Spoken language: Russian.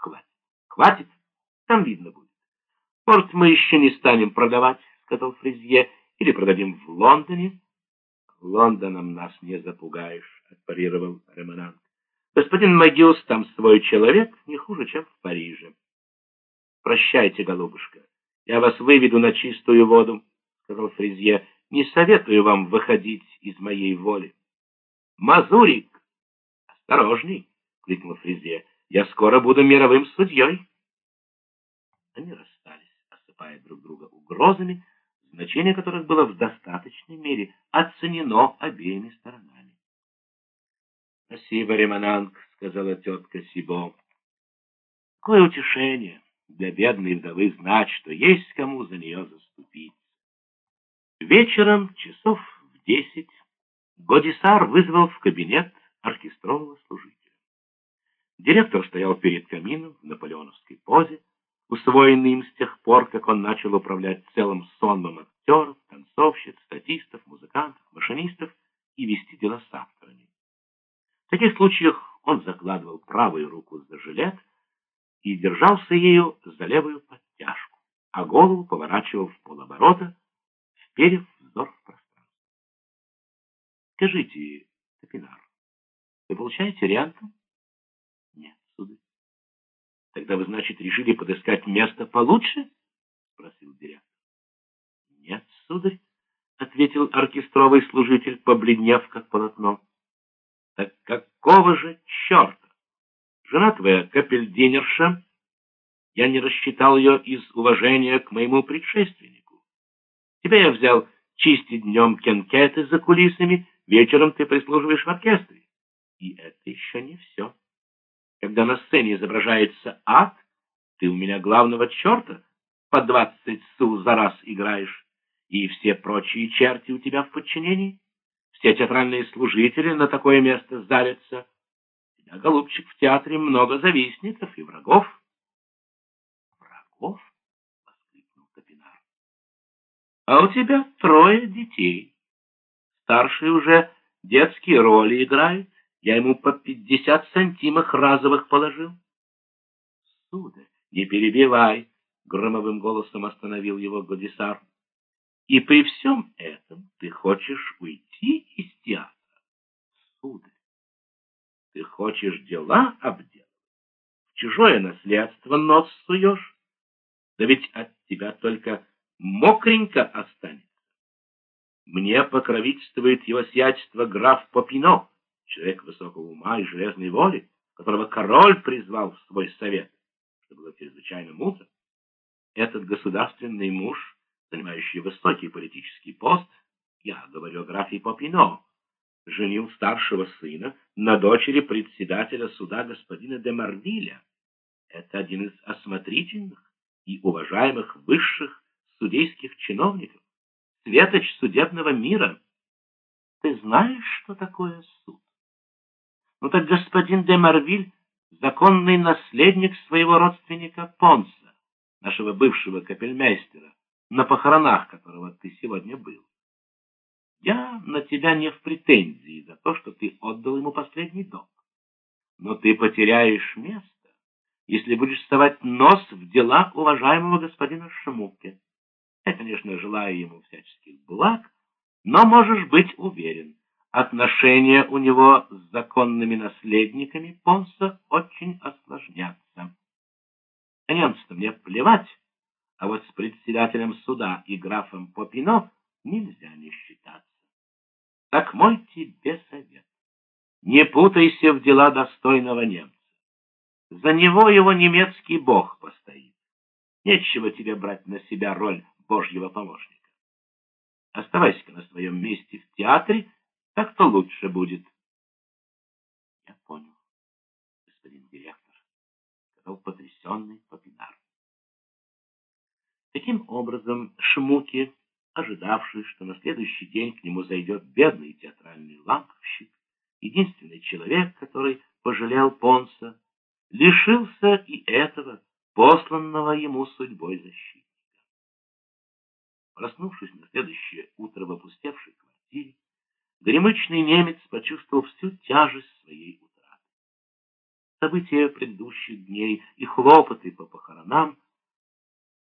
Хватит. Хватит. Там видно будет. Может, мы еще не станем продавать, сказал Фризье, или продадим в Лондоне. Лондоном нас не запугаешь, отпарировал Ремонант. Господин Магиус там свой человек не хуже, чем в Париже. Прощайте, голубушка. Я вас выведу на чистую воду, сказал Фризье. Не советую вам выходить из моей воли. Мазурик! Осторожней, крикнул Фризье. Я скоро буду мировым судьей. Они расстались, осыпая друг друга угрозами, значение которых было в достаточной мере оценено обеими сторонами. «Спасибо, Ремонанг», — сказала тетка Сибо. «Какое утешение для бедной вдовы знать, что есть кому за нее заступить». Вечером, часов в десять, Годисар вызвал в кабинет оркестрового служителя. Директор стоял перед камином в наполеоновской позе, усвоенный им с тех пор, как он начал управлять целым сонмом актеров, танцовщиц, статистов, музыкантов, машинистов и вести дела с авторами. В таких случаях он закладывал правую руку за жилет и держался ею за левую подтяжку, а голову поворачивал в полоборота, вперев взор в пространство. Скажите, Топинар, вы получаете ренту? Тогда вы, значит, решили подыскать место получше? Спросил директор. Нет, сударь, ответил оркестровый служитель, побледнев как полотно. Так какого же черта? Жена твоя капельдинерша, я не рассчитал ее из уважения к моему предшественнику. Тебя я взял чистить днем кенкеты за кулисами, вечером ты прислуживаешь в оркестре. И это еще не все. Когда на сцене изображается ад, ты у меня главного черта по двадцать су за раз играешь, и все прочие черти у тебя в подчинении. Все театральные служители на такое место зарятся. У тебя, голубчик, в театре много завистников и врагов. Врагов? — воскликнул Топинар. А у тебя трое детей. Старший уже детские роли играет. Я ему по пятьдесят сантимах разовых положил. — Сударь, не перебивай, — громовым голосом остановил его Годисар. — И при всем этом ты хочешь уйти из театра? Сударь, ты хочешь дела обделать? В чужое наследство нос суешь? Да ведь от тебя только мокренько останется. Мне покровительствует его сиятельство граф Попино человек высокого ума и железной воли, которого король призвал в свой совет, что было чрезвычайно мудро. Этот государственный муж, занимающий высокий политический пост, я говорю о графе Попино, женил старшего сына на дочери председателя суда господина де Марвиля. Это один из осмотрительных и уважаемых высших судейских чиновников, светоч судебного мира. Ты знаешь, что такое? Ну так господин де Марвиль — законный наследник своего родственника Понса, нашего бывшего капельмейстера, на похоронах которого ты сегодня был. Я на тебя не в претензии за то, что ты отдал ему последний долг. Но ты потеряешь место, если будешь совать нос в дела уважаемого господина Шамуке. Я, конечно, желаю ему всяческих благ, но можешь быть уверен, отношения у него с законными наследниками Понса очень осложнятся. Немцам мне плевать, а вот с председателем суда и графом Попино нельзя не считаться. Так мой тебе совет. Не путайся в дела достойного немца. За него его немецкий бог постоит. Нечего тебе брать на себя роль божьего помощника. Оставайся на своем месте в театре так-то лучше будет. Я понял, господин директор, сказал потрясенный Попинар. Таким образом, Шмуки, ожидавший, что на следующий день к нему зайдет бедный театральный ламповщик, единственный человек, который пожалел Понса, лишился и этого, посланного ему судьбой защитника. Проснувшись на следующее утро в опустевшей квартире, Гремычный немец почувствовал всю тяжесть своей утраты. События предыдущих дней и хлопоты по похоронам